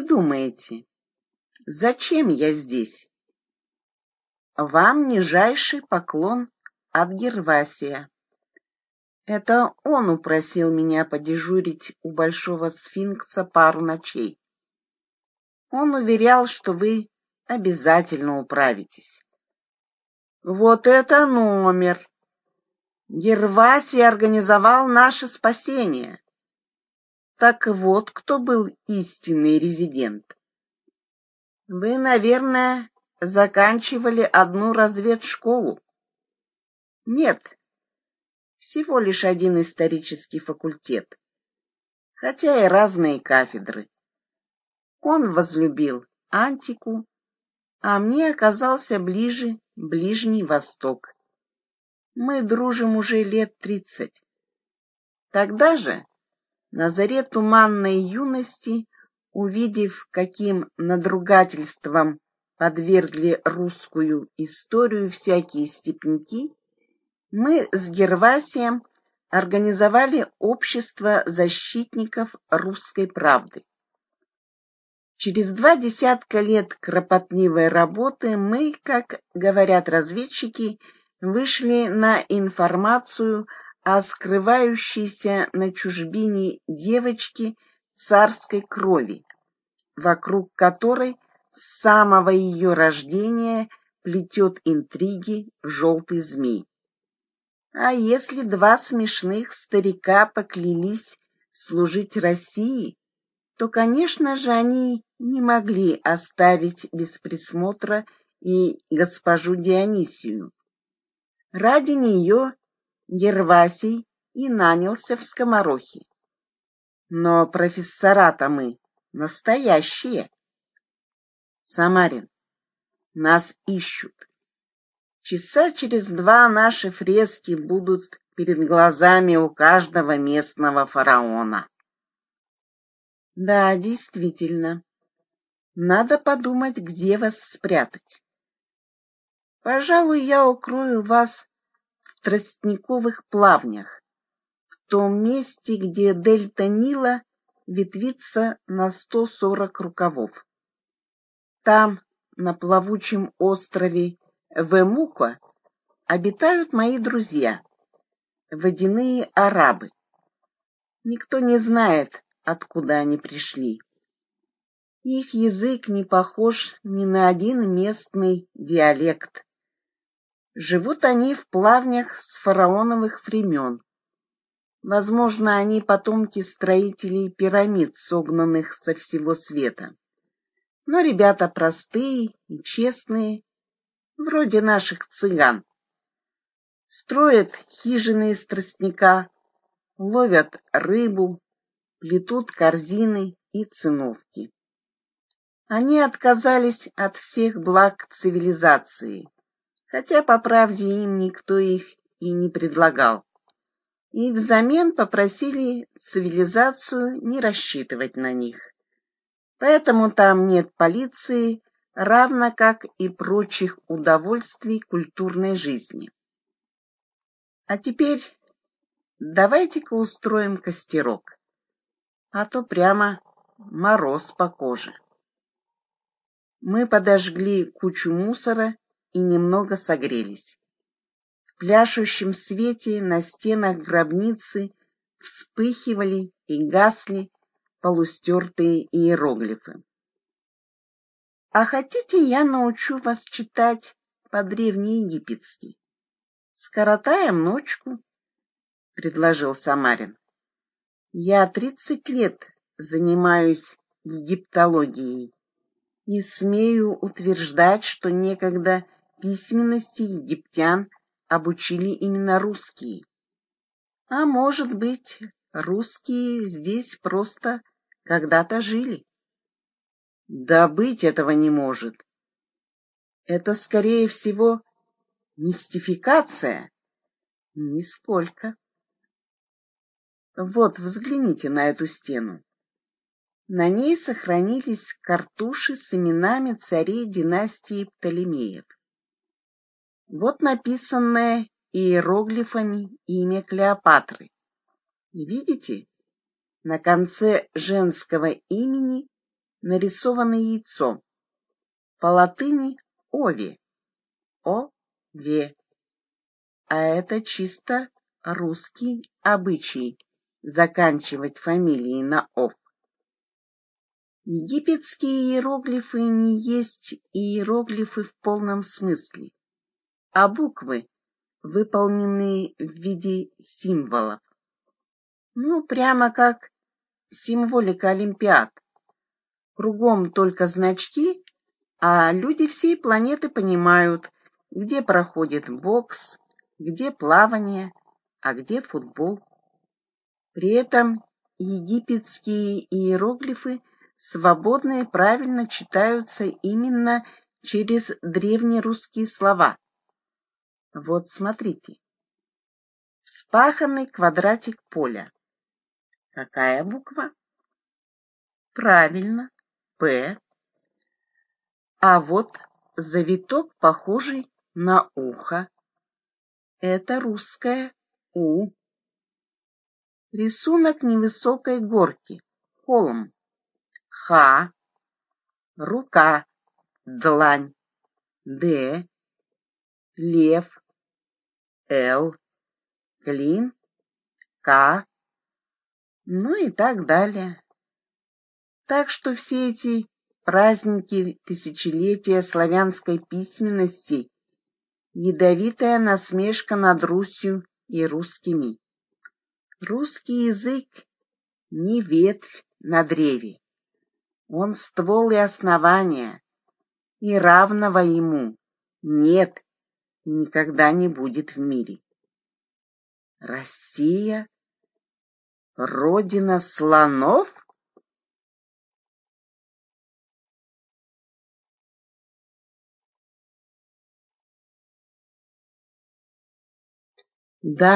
вы думаете, зачем я здесь? Вам нижайший поклон от Гервасия. Это он упросил меня подежурить у Большого Сфинкса пару ночей. Он уверял, что вы обязательно управитесь. Вот это номер! Гервасий организовал наше спасение. Так вот, кто был истинный резидент. Вы, наверное, заканчивали одну разведшколу. Нет, всего лишь один исторический факультет, хотя и разные кафедры. Он возлюбил антику, а мне оказался ближе Ближний Восток. Мы дружим уже лет тридцать. Тогда же, на заре туманной юности, увидев, каким надругательством подвергли русскую историю всякие степняки, мы с Гервасием организовали общество защитников русской правды. Через два десятка лет кропотливой работы мы, как говорят разведчики, вышли на информацию о скрывающейся на чужбине девочке царской крови, вокруг которой с самого ее рождения плетет интриги желтый змей. А если два смешных старика поклялись служить России, то, конечно же, они не могли оставить без присмотра и госпожу Дионисию. Ради нее Гервасий и нанялся в скоморохи. Но профессора-то мы настоящие. Самарин, нас ищут. Часа через два наши фрески будут перед глазами у каждого местного фараона. Да, действительно. Надо подумать, где вас спрятать. Пожалуй, я укрою вас в тростниковых плавнях, в том месте, где дельта Нила ветвится на сто сорок рукавов. Там, на плавучем острове Вемука, обитают мои друзья, водяные арабы. Никто не знает, откуда они пришли. Их язык не похож ни на один местный диалект. Живут они в плавнях с фараоновых времен. Возможно, они потомки строителей пирамид, согнанных со всего света. Но ребята простые и честные, вроде наших цыган. Строят хижины из тростника, ловят рыбу, плетут корзины и циновки. Они отказались от всех благ цивилизации, хотя, по правде, им никто их и не предлагал. И взамен попросили цивилизацию не рассчитывать на них. Поэтому там нет полиции, равно как и прочих удовольствий культурной жизни. А теперь давайте-ка устроим костерок а то прямо мороз по коже. Мы подожгли кучу мусора и немного согрелись. В пляшущем свете на стенах гробницы вспыхивали и гасли полустертые иероглифы. А хотите, я научу вас читать по-древнеегипетски? Скоротаем ночку, — предложил Самарин. Я тридцать лет занимаюсь египтологией и смею утверждать, что некогда письменности египтян обучили именно русские. А может быть, русские здесь просто когда-то жили. Да быть этого не может. Это, скорее всего, мистификация. Нисколько. Вот, взгляните на эту стену. На ней сохранились картуши с именами царей династии Птолемеев. Вот написанное иероглифами имя Клеопатры. видите, на конце женского имени нарисовано яйцо. По латыни «ови» — «о-ве». А это чисто русский обычай заканчивать фамилии на «ов». Египетские иероглифы не есть иероглифы в полном смысле, а буквы, выполненные в виде символов. Ну, прямо как символика Олимпиад. Кругом только значки, а люди всей планеты понимают, где проходит бокс, где плавание, а где футбол. При этом египетские иероглифы свободно и правильно читаются именно через древнерусские слова. Вот смотрите. Вспаханный квадратик поля. Какая буква? Правильно, П. А вот завиток, похожий на ухо. Это русское У. Рисунок невысокой горки. Холм. Х. Рука. Длань. Д. Лев. Л. Клин. К. Ну и так далее. Так что все эти праздники тысячелетия славянской письменности ядовитая насмешка над Русью и русскими. Русский язык не ветвь на древе. Он ствол и основание, и равного ему нет и никогда не будет в мире. Россия — родина слонов? Да,